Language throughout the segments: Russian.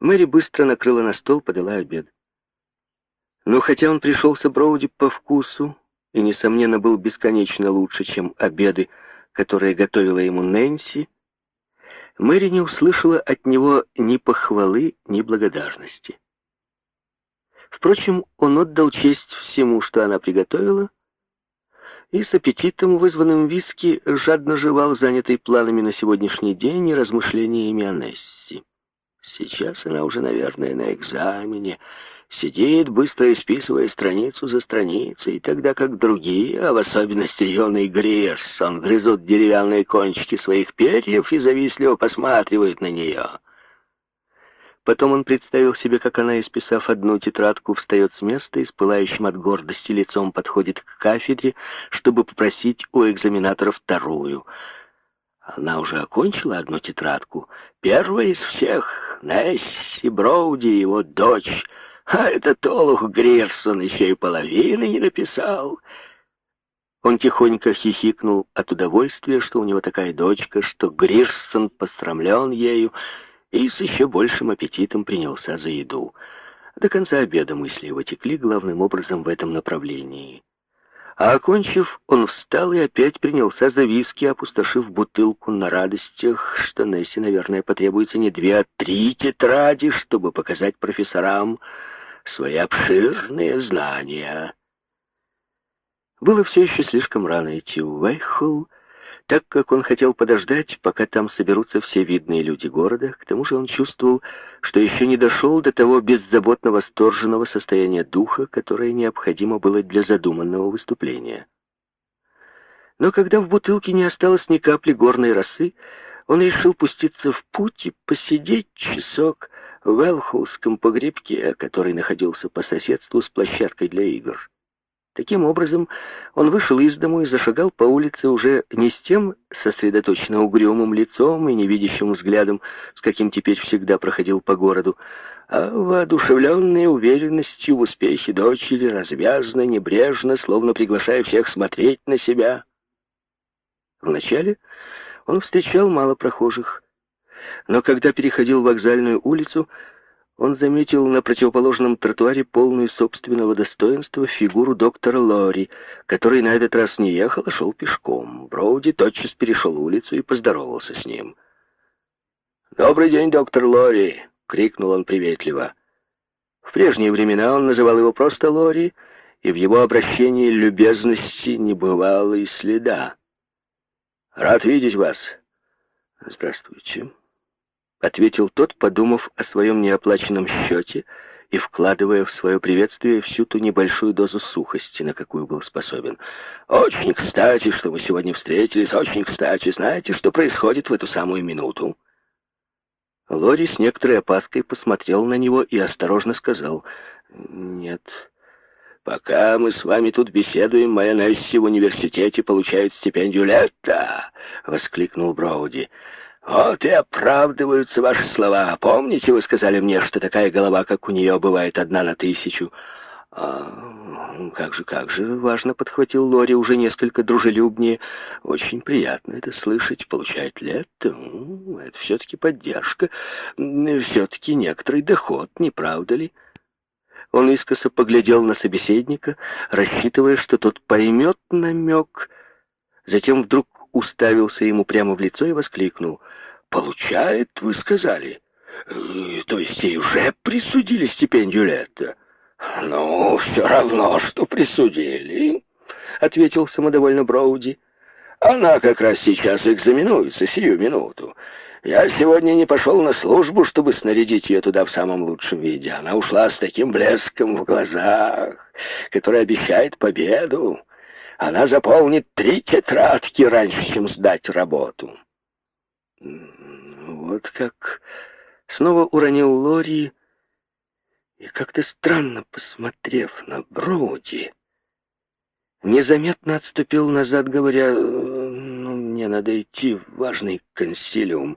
Мэри быстро накрыла на стол, подала обед. Но хотя он пришелся Броуди по вкусу и, несомненно, был бесконечно лучше, чем обеды, которые готовила ему Нэнси, Мэри не услышала от него ни похвалы, ни благодарности. Впрочем, он отдал честь всему, что она приготовила, и с аппетитом, вызванным виски, жадно жевал, занятый планами на сегодняшний день и размышлениями о Несси. Сейчас она уже, наверное, на экзамене, сидит, быстро исписывая страницу за страницей, тогда как другие, а в особенности юный Грирсон, грызут деревянные кончики своих перьев и завистливо посматривают на нее. Потом он представил себе, как она, исписав одну тетрадку, встает с места и с пылающим от гордости лицом подходит к кафедре, чтобы попросить у экзаменатора вторую. Она уже окончила одну тетрадку. Первая из всех, Несси Броуди, его дочь. А этот олух Грирсон еще и половины не написал. Он тихонько хихикнул от удовольствия, что у него такая дочка, что Грирсон посрамлен ею, и с еще большим аппетитом принялся за еду. До конца обеда мысли его текли главным образом в этом направлении. А окончив, он встал и опять принялся за виски, опустошив бутылку на радостях, что Несси, наверное, потребуется не две, а три тетради, чтобы показать профессорам свои обширные знания. Было все еще слишком рано идти в Вайхолл, так как он хотел подождать, пока там соберутся все видные люди города, к тому же он чувствовал, что еще не дошел до того беззаботно восторженного состояния духа, которое необходимо было для задуманного выступления. Но когда в бутылке не осталось ни капли горной росы, он решил пуститься в путь и посидеть часок в Элхолском погребке, который находился по соседству с площадкой для игр. Таким образом, он вышел из дому и зашагал по улице уже не с тем сосредоточенно угрюмым лицом и невидящим взглядом, с каким теперь всегда проходил по городу, а воодушевленной уверенностью в успехе дочери, развязно, небрежно, словно приглашая всех смотреть на себя. Вначале он встречал мало прохожих, но когда переходил вокзальную улицу, он заметил на противоположном тротуаре полную собственного достоинства фигуру доктора Лори, который на этот раз не ехал, а шел пешком. Броуди тотчас перешел улицу и поздоровался с ним. «Добрый день, доктор Лори!» — крикнул он приветливо. В прежние времена он называл его просто Лори, и в его обращении любезности не бывало и следа. «Рад видеть вас!» «Здравствуйте!» — ответил тот, подумав о своем неоплаченном счете и вкладывая в свое приветствие всю ту небольшую дозу сухости, на какую был способен. «Очень кстати, что вы сегодня встретились, очень кстати. Знаете, что происходит в эту самую минуту?» Лори с некоторой опаской посмотрел на него и осторожно сказал, «Нет, пока мы с вами тут беседуем, моя Несси в университете получает стипендию лета!» — воскликнул Броуди. «Вот и оправдываются ваши слова. Помните, вы сказали мне, что такая голова, как у нее, бывает одна на тысячу?» а, «Как же, как же!» — важно подхватил Лори уже несколько дружелюбнее. «Очень приятно это слышать. Получать лет — это все-таки поддержка, все-таки некоторый доход, не правда ли?» Он искоса поглядел на собеседника, рассчитывая, что тот поймет намек. Затем вдруг уставился ему прямо в лицо и воскликнул. «Получает, вы сказали? Э, то есть ей уже присудили стипендию лета?» «Ну, все равно, что присудили», — ответил самодовольно Броуди. «Она как раз сейчас экзаменуется, сию минуту. Я сегодня не пошел на службу, чтобы снарядить ее туда в самом лучшем виде. Она ушла с таким блеском в глазах, который обещает победу. Она заполнит три тетрадки раньше, чем сдать работу. Вот как... Снова уронил Лори и как-то странно посмотрев на Броуди, незаметно отступил назад, говоря, ну, мне надо идти в важный консилиум.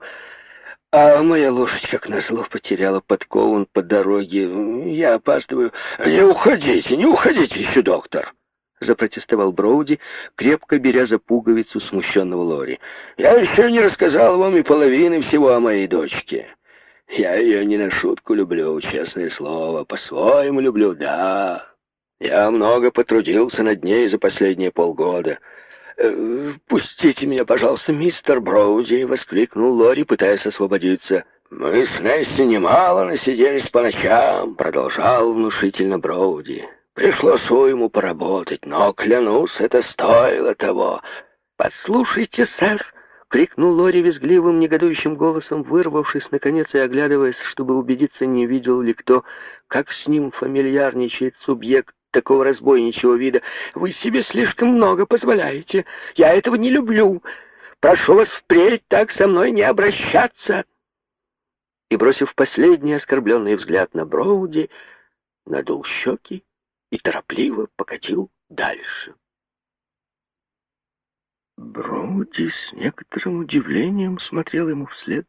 А моя лошадь, как назло, потеряла подкован по дороге. Я опаздываю. Не уходите, не уходите еще, доктор запротестовал Броуди, крепко беря за пуговицу смущенного Лори. «Я еще не рассказал вам и половины всего о моей дочке. Я ее не на шутку люблю, честное слово. По-своему люблю, да. Я много потрудился над ней за последние полгода. Э, «Пустите меня, пожалуйста, мистер Броуди!» — воскликнул Лори, пытаясь освободиться. «Мы с Несси немало насиделись по ночам», — продолжал внушительно Броуди. «Пришлось ему поработать, но, клянусь, это стоило того». «Послушайте, сэр!» — крикнул Лори визгливым, негодующим голосом, вырвавшись, наконец, и оглядываясь, чтобы убедиться, не видел ли кто, как с ним фамильярничает субъект такого разбойничего вида. «Вы себе слишком много позволяете. Я этого не люблю. Прошу вас впредь так со мной не обращаться!» и, бросив последний оскорбленный взгляд на Броуди, надул щеки и торопливо покатил дальше. Броуди с некоторым удивлением смотрел ему вслед.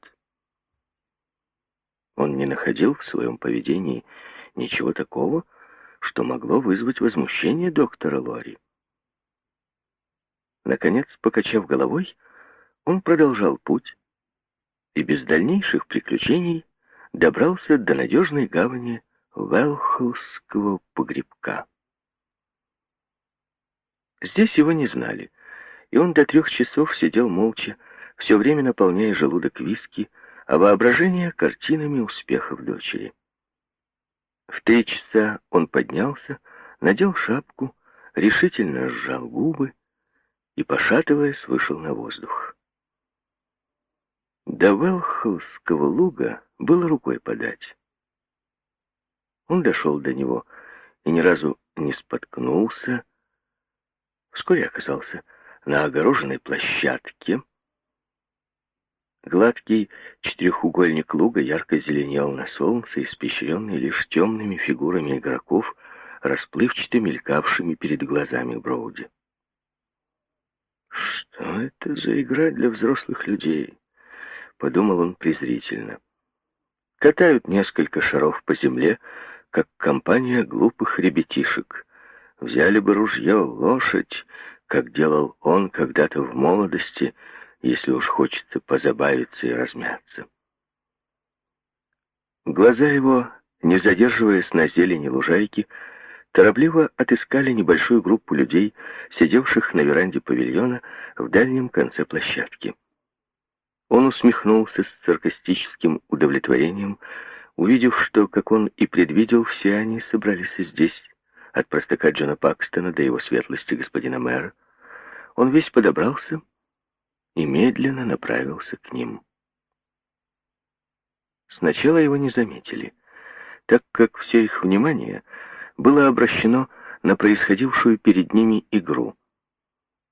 Он не находил в своем поведении ничего такого, что могло вызвать возмущение доктора Лори. Наконец, покачав головой, он продолжал путь, и без дальнейших приключений добрался до надежной гавани Велхолского погребка. Здесь его не знали, и он до трех часов сидел молча, все время наполняя желудок виски, а воображение картинами успехов дочери. В три часа он поднялся, надел шапку, решительно сжал губы и, пошатываясь, вышел на воздух. До Велховского луга было рукой подать. Он дошел до него и ни разу не споткнулся. Вскоре оказался на огороженной площадке. Гладкий четырехугольник луга ярко зеленел на солнце, испещренный лишь темными фигурами игроков, расплывчато мелькавшими перед глазами Броуди. Что это за игра для взрослых людей? подумал он презрительно. Катают несколько шаров по земле, как компания глупых ребятишек. Взяли бы ружье, лошадь, как делал он когда-то в молодости, если уж хочется позабавиться и размяться. Глаза его, не задерживаясь на зелени лужайки, торопливо отыскали небольшую группу людей, сидевших на веранде павильона в дальнем конце площадки. Он усмехнулся с саркастическим удовлетворением, увидев, что, как он и предвидел, все они собрались здесь, от простака Джона Пакстона до его светлости господина мэра. Он весь подобрался и медленно направился к ним. Сначала его не заметили, так как все их внимание было обращено на происходившую перед ними игру.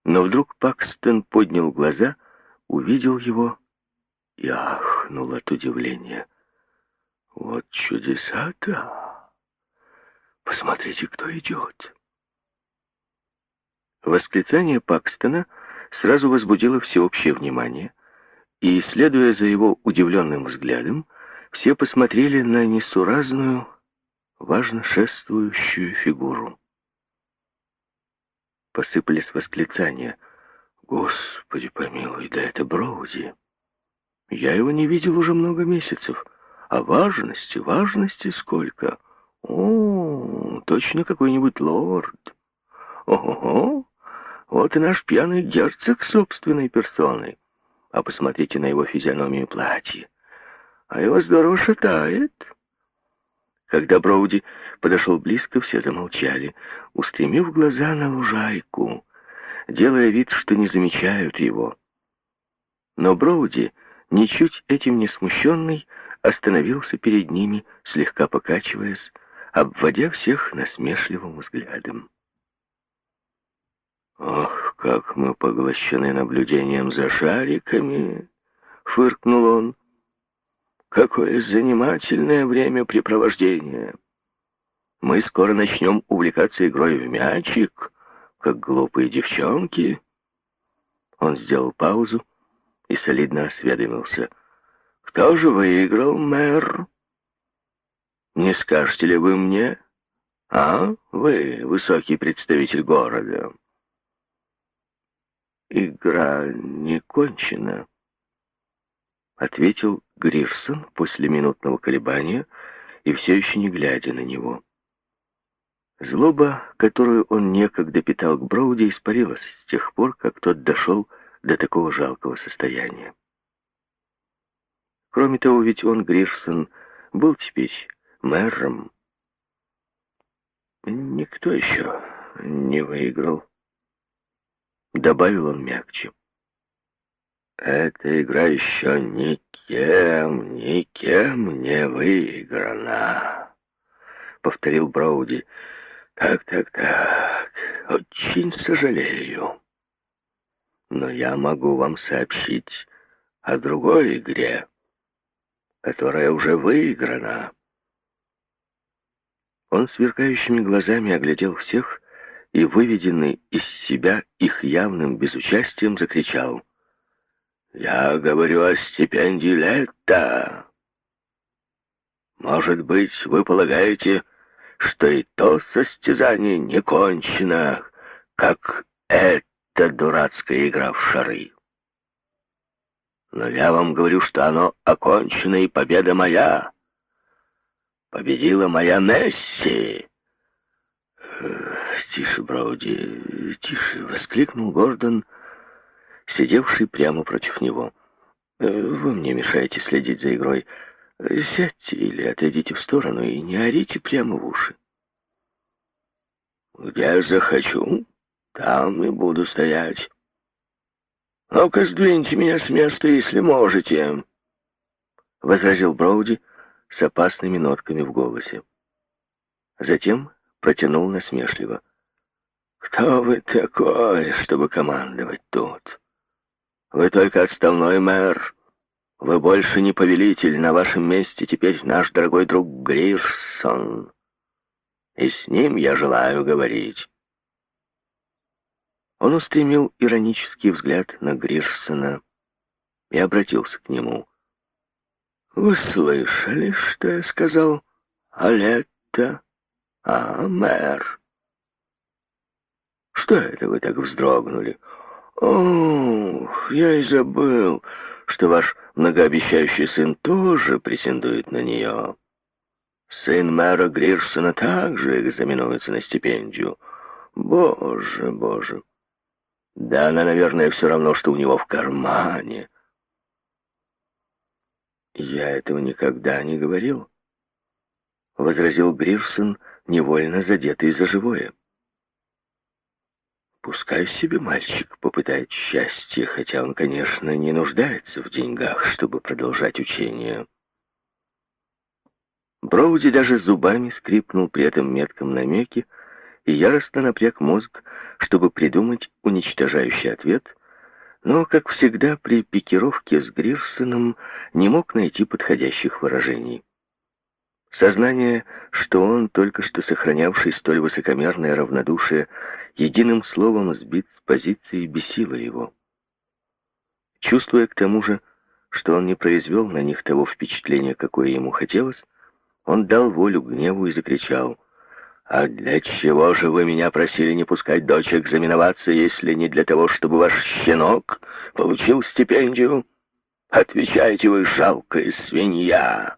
Но вдруг Пакстон поднял глаза, увидел его и ахнул от удивления. «Вот чудеса-то! Посмотрите, кто идет!» Восклицание Пакстона сразу возбудило всеобщее внимание, и, следуя за его удивленным взглядом, все посмотрели на несуразную, важно шествующую фигуру. Посыпались восклицания. «Господи помилуй, да это Броуди!» Я его не видел уже много месяцев. А важности, важности сколько. О, точно какой-нибудь лорд. Ого, вот и наш пьяный герцог собственной персоной. А посмотрите на его физиономию платье. А его здорово шатает. Когда Броуди подошел близко, все замолчали, устремив глаза на лужайку, делая вид, что не замечают его. Но Броуди ничуть этим не смущенный, остановился перед ними, слегка покачиваясь, обводя всех насмешливым взглядом. «Ох, как мы поглощены наблюдением за шариками!» — фыркнул он. «Какое занимательное времяпрепровождение! Мы скоро начнем увлекаться игрой в мячик, как глупые девчонки». Он сделал паузу, и солидно осведомился. «Кто же выиграл, мэр? Не скажете ли вы мне? А, вы, высокий представитель города?» «Игра не кончена», ответил Грирсон после минутного колебания и все еще не глядя на него. Злоба, которую он некогда питал к Броуди, испарилась с тех пор, как тот дошел до такого жалкого состояния. Кроме того, ведь он, Грирсон, был теперь мэром. Никто еще не выиграл. Добавил он мягче. Эта игра еще никем, никем не выиграна, повторил Броуди. Так, так, так, очень сожалею. Но я могу вам сообщить о другой игре, которая уже выиграна. Он сверкающими глазами оглядел всех и, выведенный из себя их явным безучастием, закричал. «Я говорю о стипендии лета. Может быть, вы полагаете, что и то состязание не кончено, как эта дурацкая игра в шары. Но я вам говорю, что оно окончено, и победа моя. Победила моя Несси. «Тише, Броуди, тише!» — воскликнул Гордон, сидевший прямо против него. «Э, «Вы мне мешаете следить за игрой. Сядьте или отойдите в сторону и не орите прямо в уши». «Где захочу, там и буду стоять. Ну-ка, сдвиньте меня с места, если можете», — возразил Броуди, — с опасными нотками в голосе. Затем протянул насмешливо. «Кто вы такой, чтобы командовать тут? Вы только отставной мэр. Вы больше не повелитель. На вашем месте теперь наш дорогой друг Грирсон. И с ним я желаю говорить». Он устремил иронический взгляд на Грирсона и обратился к нему. Вы слышали, что я сказал? Алетта? А, мэр. Что это вы так вздрогнули? Ох, я и забыл, что ваш многообещающий сын тоже претендует на нее. Сын мэра Грирсона также экзаменуется на стипендию. Боже, боже. Да она, наверное, все равно, что у него в кармане. «Я этого никогда не говорил», — возразил Грирсон, невольно задетый за живое. «Пускай себе мальчик попытает счастье, хотя он, конечно, не нуждается в деньгах, чтобы продолжать учение». Броуди даже зубами скрипнул при этом метком намеке и яростно напряг мозг, чтобы придумать уничтожающий ответ — но, как всегда, при пикировке с Грирсоном не мог найти подходящих выражений. Сознание, что он, только что сохранявший столь высокомерное равнодушие, единым словом сбит с позиции, бесило его. Чувствуя к тому же, что он не произвел на них того впечатления, какое ему хотелось, он дал волю гневу и закричал — «А для чего же вы меня просили не пускать дочь экзаменоваться, если не для того, чтобы ваш щенок получил стипендию? Отвечайте вы, жалкая свинья!»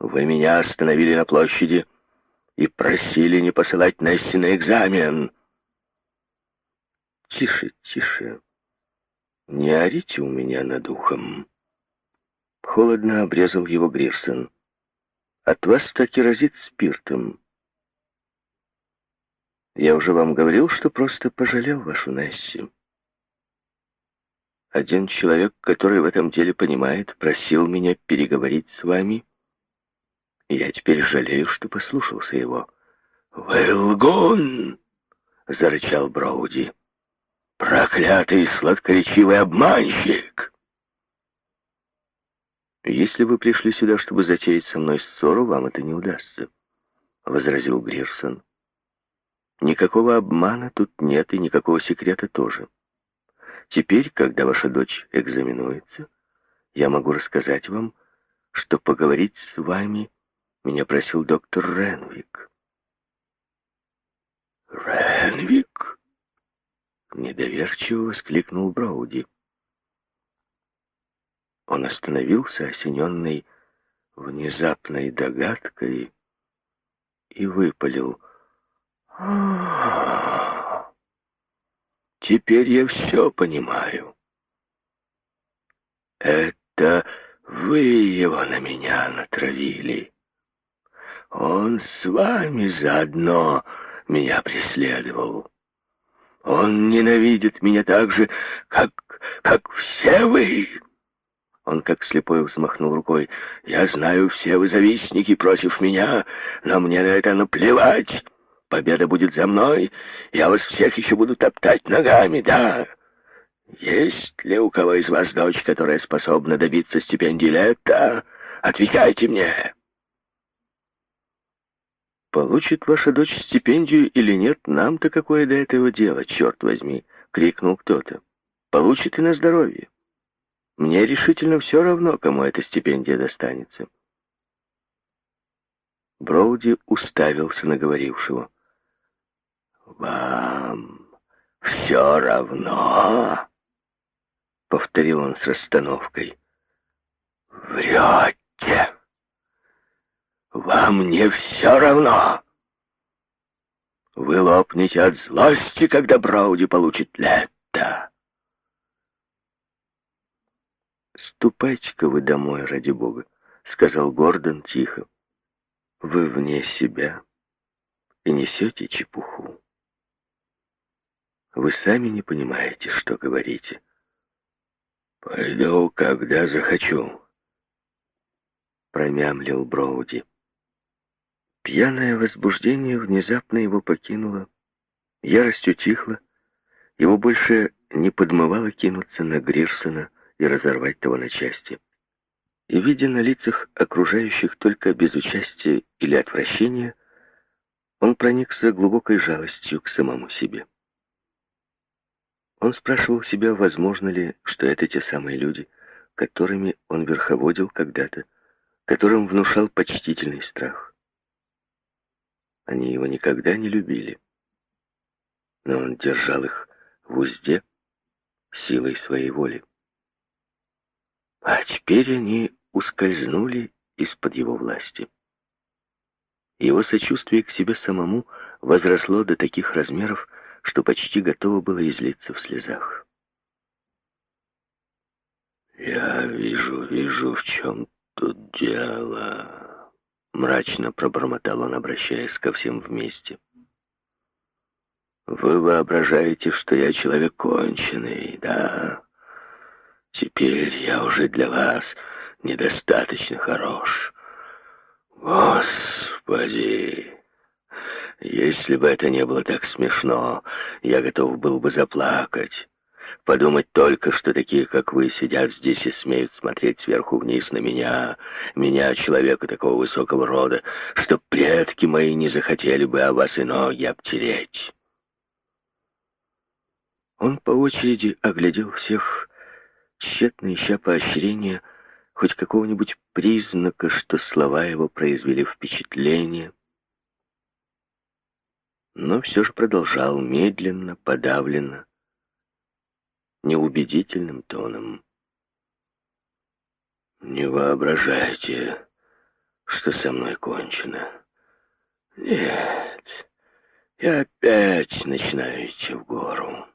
«Вы меня остановили на площади и просили не посылать Несси на экзамен». «Тише, тише. Не орите у меня над ухом». Холодно обрезал его Грирсон. «От вас так и разит спиртом». Я уже вам говорил, что просто пожалел вашу Несси. Один человек, который в этом деле понимает, просил меня переговорить с вами, я теперь жалею, что послушался его. «Вы лгун!» — зарычал Броуди. «Проклятый сладкоречивый обманщик!» «Если вы пришли сюда, чтобы затеять со мной ссору, вам это не удастся», — возразил Грирсон. Никакого обмана тут нет и никакого секрета тоже. Теперь, когда ваша дочь экзаменуется, я могу рассказать вам, что поговорить с вами меня просил доктор Ренвик. «Ренвик?» — недоверчиво воскликнул Броуди. Он остановился, осененный внезапной догадкой, и выпалил. «А, теперь я все понимаю. Это вы его на меня натравили. Он с вами заодно меня преследовал. Он ненавидит меня так же, как, как все вы. Он как слепой взмахнул рукой. «Я знаю, все вы завистники против меня, но мне на это наплевать. Победа будет за мной, я вас всех еще буду топтать ногами, да. Есть ли у кого из вас дочь, которая способна добиться стипендии лета? Отвечайте мне!» «Получит ваша дочь стипендию или нет, нам-то какое до этого дело, черт возьми!» — крикнул кто-то. «Получит и на здоровье!» Мне решительно все равно, кому эта стипендия достанется. Броуди уставился на говорившего. «Вам все равно?» — повторил он с расстановкой. «Врете! Вам не все равно!» Вы лопнете от злости, когда Броуди получит лето. «Ступайте-ка вы домой, ради бога», — сказал Гордон тихо. «Вы вне себя и несете чепуху. Вы сами не понимаете, что говорите». «Пойду, когда захочу», — промямлил Броуди. Пьяное возбуждение внезапно его покинуло, ярость утихла, его больше не подмывало кинуться на Грирсона, и разорвать того на части. И, видя на лицах окружающих только безучастие или отвращение, он проникся глубокой жалостью к самому себе. Он спрашивал себя, возможно ли, что это те самые люди, которыми он верховодил когда-то, которым внушал почтительный страх. Они его никогда не любили, но он держал их в узде силой своей воли. А теперь они ускользнули из-под его власти. Его сочувствие к себе самому возросло до таких размеров, что почти готово было излиться в слезах. «Я вижу, вижу, в чем тут дело», — мрачно пробормотал он, обращаясь ко всем вместе. «Вы воображаете, что я человек конченый, да?» Теперь я уже для вас недостаточно хорош. Господи! Если бы это не было так смешно, я готов был бы заплакать. Подумать только, что такие, как вы, сидят здесь и смеют смотреть сверху вниз на меня, меня, человека такого высокого рода, что предки мои не захотели бы о вас и ноги обтереть. Он по очереди оглядел всех тщетно ища поощрения, хоть какого-нибудь признака, что слова его произвели впечатление. Но все же продолжал медленно, подавленно, неубедительным тоном. «Не воображайте, что со мной кончено. Нет, я опять начинаю идти в гору».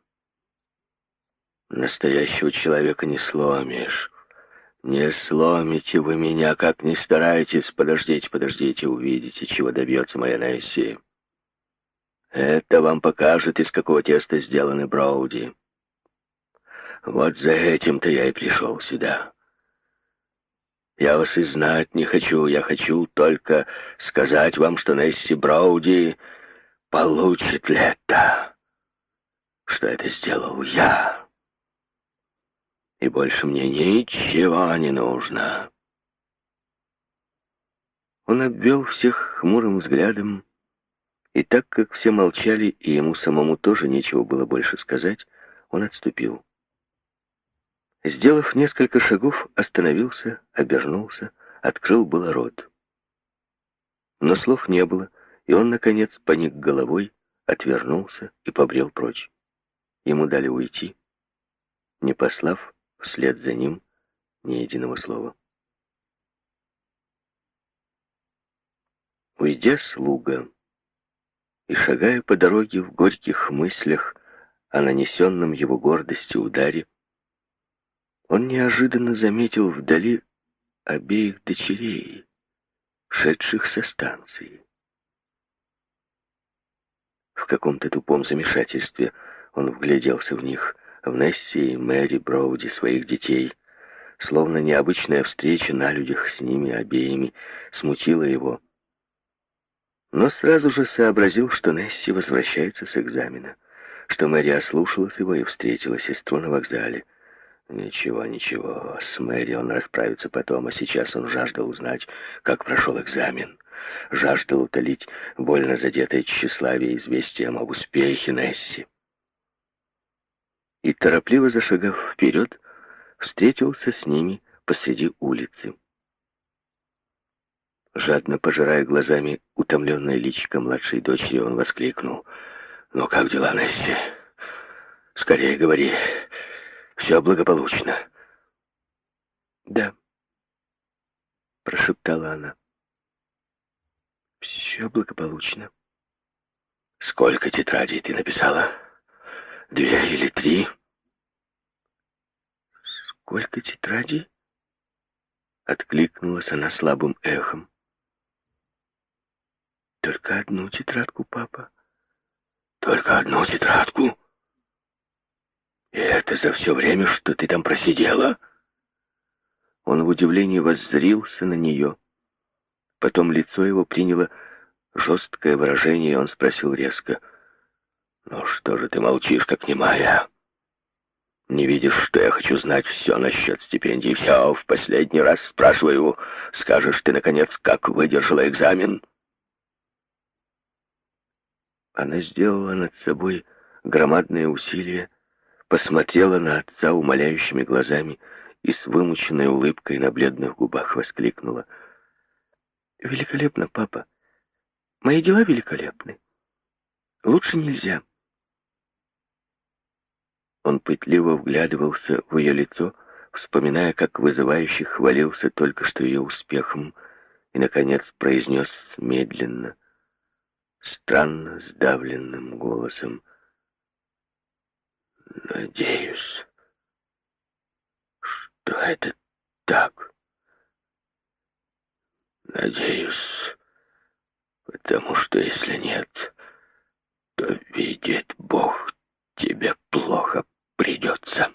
Настоящего человека не сломишь. Не сломите вы меня, как не старайтесь. Подождите, подождите, увидите, чего добьется моя Несси. Это вам покажет, из какого теста сделаны Броуди. Вот за этим-то я и пришел сюда. Я вас и знать не хочу. Я хочу только сказать вам, что Несси Броуди получит лето. Что это сделал я и больше мне ничего не нужно. Он обвел всех хмурым взглядом, и так как все молчали, и ему самому тоже нечего было больше сказать, он отступил. Сделав несколько шагов, остановился, обернулся, открыл было рот. Но слов не было, и он, наконец, поник головой, отвернулся и побрел прочь. Ему дали уйти, не послав вслед за ним ни единого слова. Уйдя с луга и шагая по дороге в горьких мыслях о нанесенном его гордости ударе, он неожиданно заметил вдали обеих дочерей, шедших со станции. В каком-то тупом замешательстве он вгляделся в них, в Несси и Мэри Броуди, своих детей. Словно необычная встреча на людях с ними обеими смутила его. Но сразу же сообразил, что Несси возвращается с экзамена, что Мэри ослушалась его и встретила сестру на вокзале. Ничего, ничего, с Мэри он расправится потом, а сейчас он жаждал узнать, как прошел экзамен. Жаждал утолить больно задетое тщеславие известием об успехе Несси и, торопливо зашагав вперед, встретился с ними посреди улицы. Жадно пожирая глазами утомленное личико младшей дочери, он воскликнул. «Ну как дела, Несси? Скорее говори, все благополучно». «Да», — прошептала она. «Все благополучно». «Сколько тетрадей ты написала?» Две или три? Сколько тетрадей? Откликнулась она слабым эхом. Только одну тетрадку, папа. Только одну тетрадку? И это за все время, что ты там просидела? Он в удивлении воззрился на нее. Потом лицо его приняло жесткое выражение, и он спросил резко — «Ну что же ты молчишь, как немая? Не видишь, что я хочу знать все насчет стипендий? Все, в последний раз спрашиваю. Скажешь ты, наконец, как выдержала экзамен?» Она сделала над собой громадные усилия, посмотрела на отца умоляющими глазами и с вымученной улыбкой на бледных губах воскликнула. «Великолепно, папа. Мои дела великолепны. Лучше нельзя». Он пытливо вглядывался в ее лицо, вспоминая, как вызывающе хвалился только что ее успехом, и, наконец, произнес медленно, странно сдавленным голосом, «Надеюсь, что это так. Надеюсь, потому что если нет, то видит Бог, тебе плохо придется.